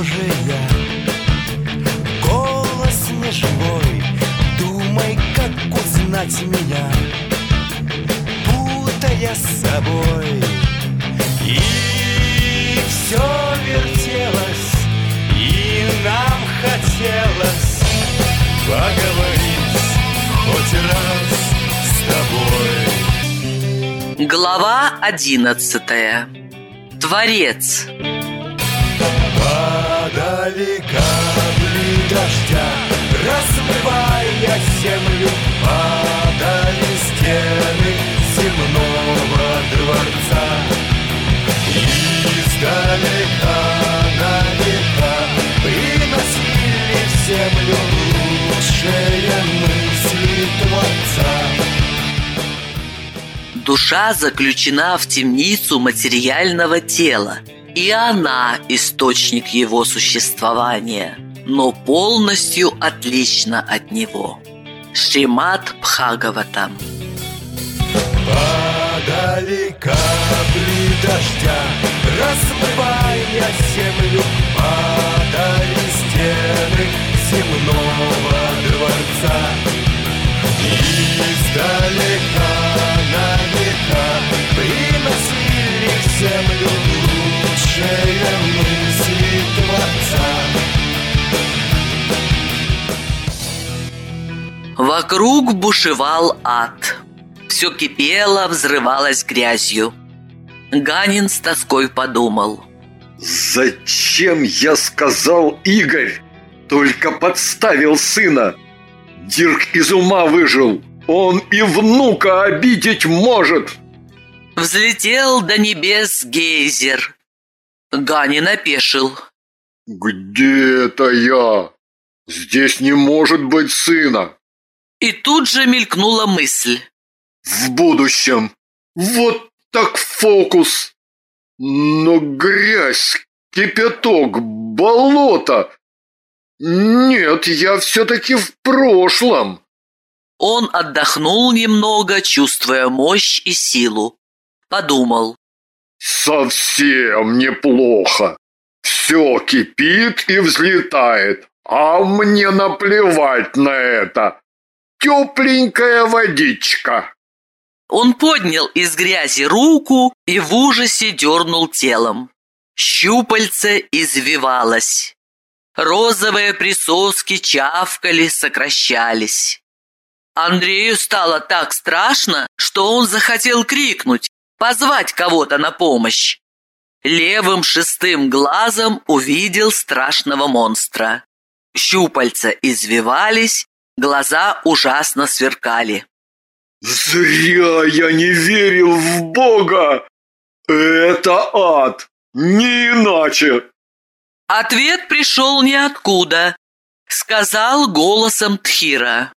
похожая Голос неживой Думай, как узнать меня. Путая с собой. И все вертелось И нам хотелось Поговорить хоть раз с тобой. Глава одиннадцатая. Творец Падали капли дождя, размывая землю, падали стены земного дворца. Издалека на века приносили в землю лучшие мысли Творца. Душа заключена в темницу материального тела, и она источник его существования, но полностью отлична от него. Шримат Бхагаватам Падали капли дождя, размывая землю, падали стены земного дворца. Издалека на века приносили землю Вокруг бушевал ад. Все кипело, взрывалось грязью. Ганин с тоской подумал. Зачем я сказал Игорь? Только подставил сына. Дирк из ума выжил. Он и внука обидеть может. Взлетел до небес гейзер. Ганин опешил. Где это я? Здесь не может быть сына. И тут же мелькнула мысль. В будущем. Вот так фокус. Но грязь, кипяток, болото. Нет, я все-таки в прошлом. Он отдохнул немного, чувствуя мощь и силу. Подумал. Совсем неплохо. Все кипит и взлетает, а мне наплевать на это. Тепленькая водичка. Он поднял из грязи руку и в ужасе дернул телом. Щупальце извивалось. Розовые присоски чавкали, сокращались. Андрею стало так страшно, что он захотел крикнуть, позвать кого-то на помощь. Левым шестым глазом увидел страшного монстра. Щупальца извивались, глаза ужасно сверкали. Зря я не верил в Бога. Это ад, не иначе. Ответ пришел ниоткуда. Сказал голосом Тхира.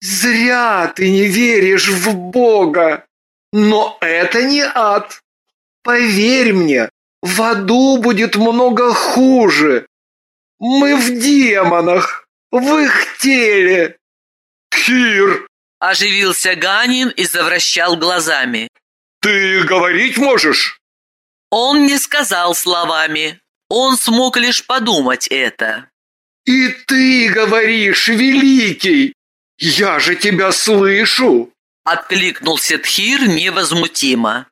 Зря ты не веришь в Бога. Но это не ад. Поверь мне, в аду будет много хуже. Мы в демонах, в их теле. Тхир, Оживился Ганин и завращал глазами. ты говорить можешь? Он не сказал словами. Он смог лишь подумать это. И ты говоришь, великий. Я же тебя слышу. Откликнулся Тхир невозмутимо.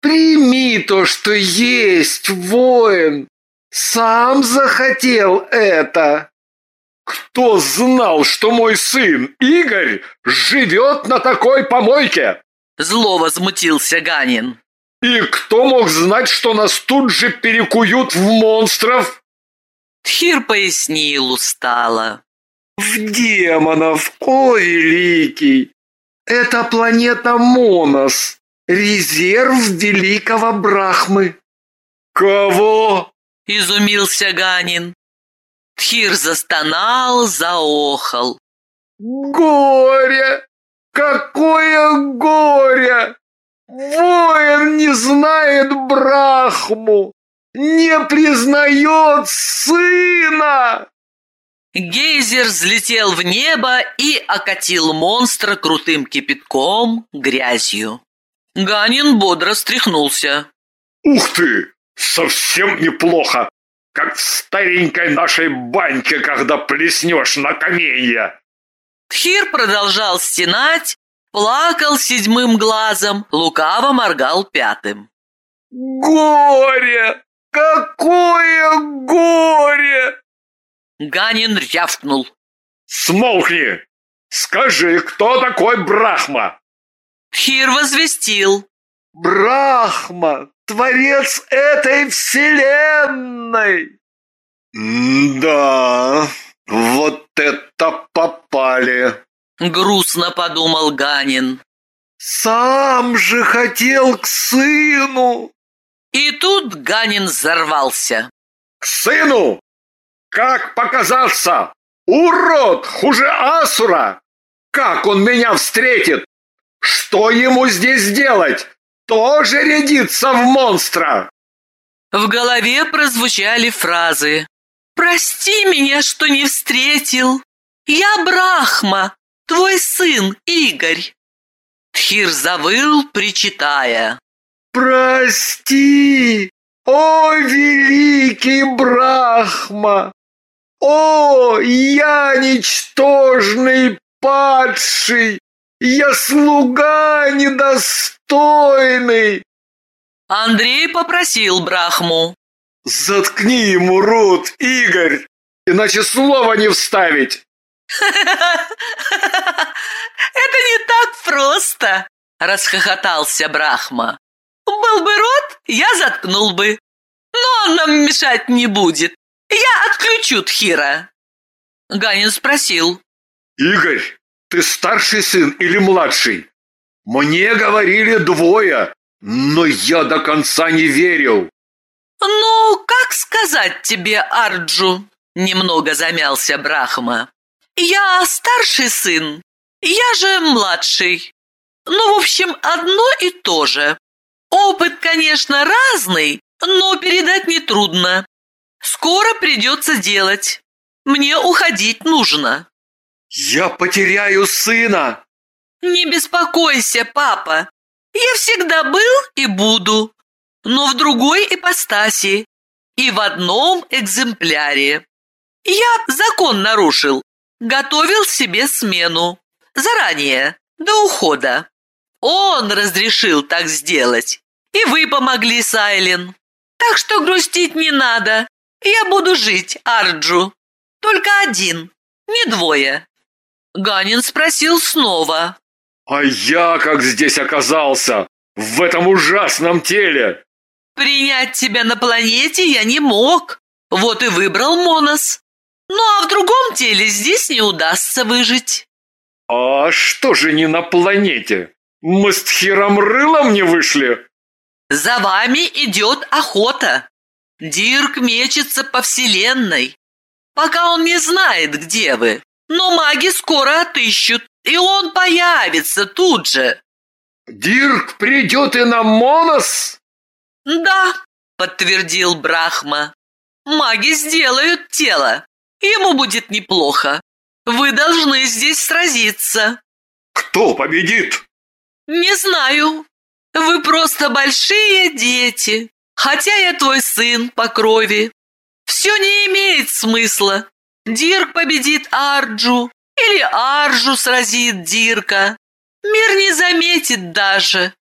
Прими то, что есть, воин. Сам захотел это. Кто знал, что мой сын Игорь живет на такой помойке? Зло возмутился Ганин. И кто мог знать, что нас тут же перекуют в монстров? Тхир пояснил устало. В демонов, о великий! Это планета Монос, резерв великого Брахмы. Кого? Изумился Ганин. Тхир застонал, заохал. Горе! Какое горе! Воин не знает Брахму, не признает сына! Гейзер взлетел в небо и окатил монстра крутым кипятком, грязью. Ганин бодро стряхнулся. Ух ты! Совсем неплохо! Как в старенькой нашей баньке, когда плеснешь на каменья. Тхир продолжал стенать, плакал седьмым глазом, лукаво моргал пятым. Горе! Какое горе! Ганин рявкнул. Смолкни! Скажи, кто такой Брахма? Тхир возвестил. Брахма, творец этой вселенной! Да, вот это попали! Грустно подумал Ганин. Сам же хотел к сыну! И тут Ганин взорвался. К сыну? Как показаться? Урод, хуже Асура! Как он меня встретит? Что ему здесь делать? Тоже рядится в монстра? В голове прозвучали фразы. «Прости меня, что не встретил. Я Брахма, твой сын Игорь». Тхир завыл, причитая. Прости, о великий Брахма! О, я ничтожный падший! Я слуга недостойный! Андрей попросил Брахму. Заткни ему рот, Игорь, иначе слова не вставить. Это не так просто, расхохотался Брахма. Был бы рот, я заткнул бы. Но он нам мешать не будет. Я отключу Тхира. Ганин спросил. Игорь, ты старший сын или младший? Мне говорили двое, но я до конца не верил. Ну, как сказать тебе, Арджу? Немного замялся Брахма. Я старший сын, я же младший. Ну, в общем, одно и то же. Опыт, конечно, разный, но передать нетрудно. Скоро придется делать. Мне уходить нужно. Я потеряю сына. Не беспокойся, папа. Я всегда был и буду, но в другой ипостаси и в одном экземпляре. Я закон нарушил, готовил себе смену. Заранее, до ухода. Он разрешил так сделать. И вы помогли, Сайлен. Так что грустить не надо. Я буду жить, Арджу. Только один, не двое. Ганин спросил снова. А я как здесь оказался? В этом ужасном теле? Принять тебя на планете я не мог. Вот и выбрал Монос. Ну а в другом теле здесь не удастся выжить. А что же не на планете? Мы с Тхиром рылом не вышли? За вами идет охота. Дирк мечется по вселенной. Пока он не знает, где вы. Но маги скоро отыщут, и он появится тут же. Дирк придет и на Монос? Да, подтвердил Брахма. Маги сделают тело. Ему будет неплохо. Вы должны здесь сразиться. Кто победит? Не знаю. Вы просто большие дети. Хотя я твой сын по крови. Все не имеет смысла. Дирк победит Арджу. Или Арджу сразит Дирка. Мир не заметит даже.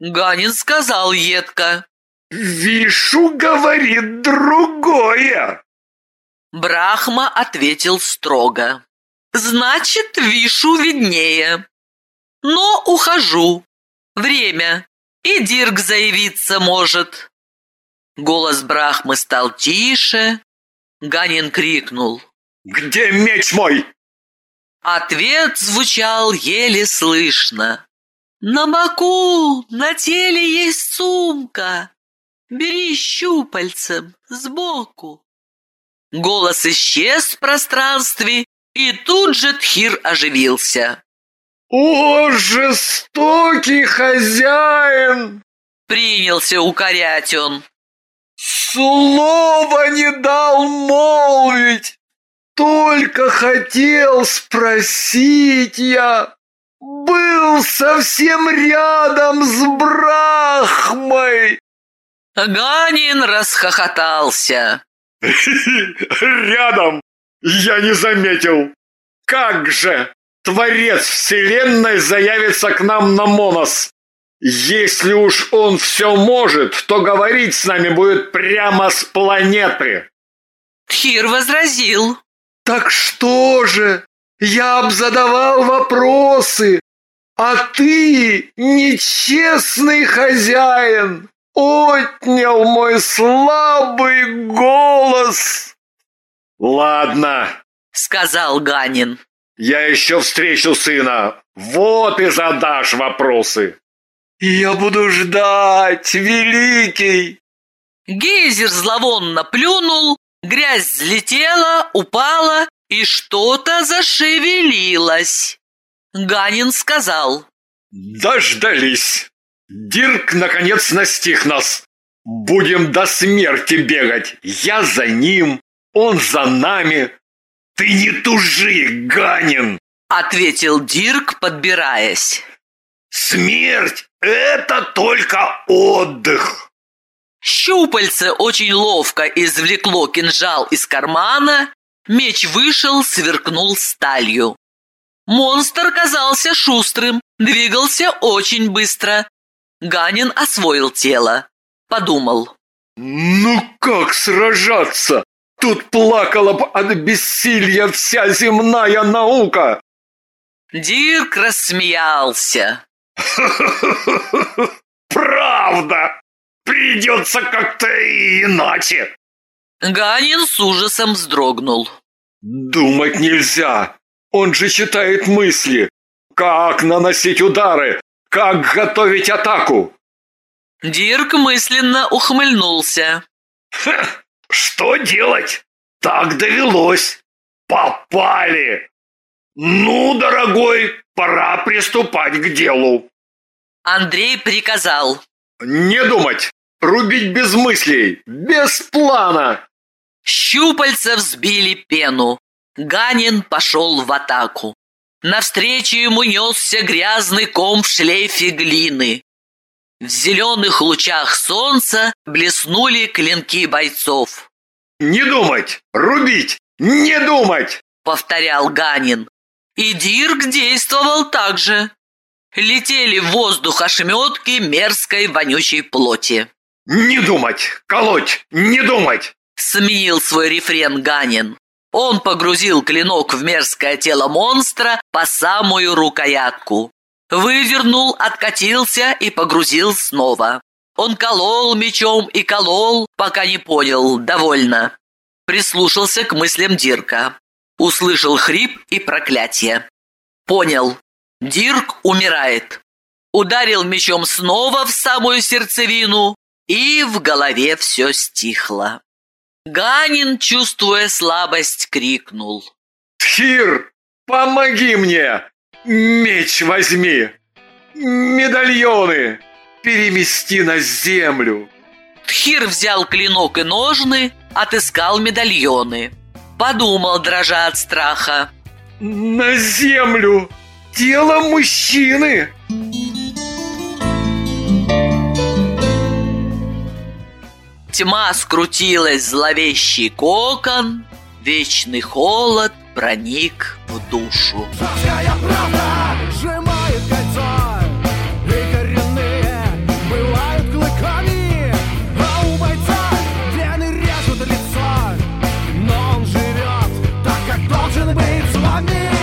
Ганин сказал едко. Вишу говорит другое. Брахма ответил строго. Значит, Вишу виднее. Но ухожу. Время. И Дирк заявиться может. Голос Брахмы стал тише. Ганин крикнул. Где меч мой? Ответ звучал еле слышно. На боку, на теле есть сумка. Бери щупальцем сбоку. Голос исчез в пространстве, и тут же Тхир оживился. О, жестокий хозяин! Принялся укорять он. Слова не дал молвить. Только хотел спросить я. Был совсем рядом с Брахмой. Ганин расхохотался. Рядом! Я не заметил! Как же! Творец Вселенной заявится к нам на Монос! Если уж он все может, то говорить с нами будет прямо с планеты!» Тхир возразил. «Так что же? Я обзадавал вопросы, а ты, нечестный хозяин, отнял мой слабый голос!» «Ладно», — сказал Ганин. «Я еще встречу сына. Вот и задашь вопросы». «Я буду ждать, великий!» Гейзер зловонно плюнул, грязь взлетела, упала, и что-то зашевелилось. Ганин сказал. «Дождались! Дирк, наконец, настиг нас! Будем до смерти бегать! Я за ним, он за нами! Ты не тужи, Ганин!» Ответил Дирк, подбираясь. «Смерть — это только отдых!» Щупальце очень ловко извлекло кинжал из кармана, меч вышел, сверкнул сталью. Монстр казался шустрым, двигался очень быстро. Ганин освоил тело. Подумал. «Ну как сражаться? Тут плакала бы от бессилия вся земная наука!» Дирк рассмеялся. «Правда! Придется как-то иначе!» Ганин с ужасом вздрогнул. «Думать нельзя! Он же читает мысли! Как наносить удары? Как готовить атаку?» Дирк мысленно ухмыльнулся. «Что делать? Так довелось! Попали! Ну, дорогой, пора приступать к делу!» Андрей приказал. «Не думать! Рубить без мыслей, без плана!» Щупальца взбили пену. Ганин пошел в атаку. Навстречу ему несся грязный ком в шлейфе глины. В зеленых лучах солнца блеснули клинки бойцов. «Не думать! Рубить! Не думать!» — повторял Ганин. И Дирк действовал так же. Летели в воздух ошметки мерзкой вонючей плоти. «Не думать! Колоть! Не думать!» Сменил свой рефрен Ганин. Он погрузил клинок в мерзкое тело монстра по самую рукоятку. Вывернул, откатился и погрузил снова. Он колол мечом и колол, пока не понял, довольно. Прислушался к мыслям Дирка. Услышал хрип и проклятие. Понял. Дирк умирает. Ударил мечом снова в самую сердцевину, и в голове все стихло. Ганин, чувствуя слабость, крикнул. «Тхир, помоги мне! Меч возьми! Медальоны перемести на землю!» Тхир взял клинок и ножны, отыскал медальоны. Подумал, дрожа от страха. «На землю! Тело мужчины!» Тьма скрутилась зловещий кокон, Вечный холод проник в душу. Правда быть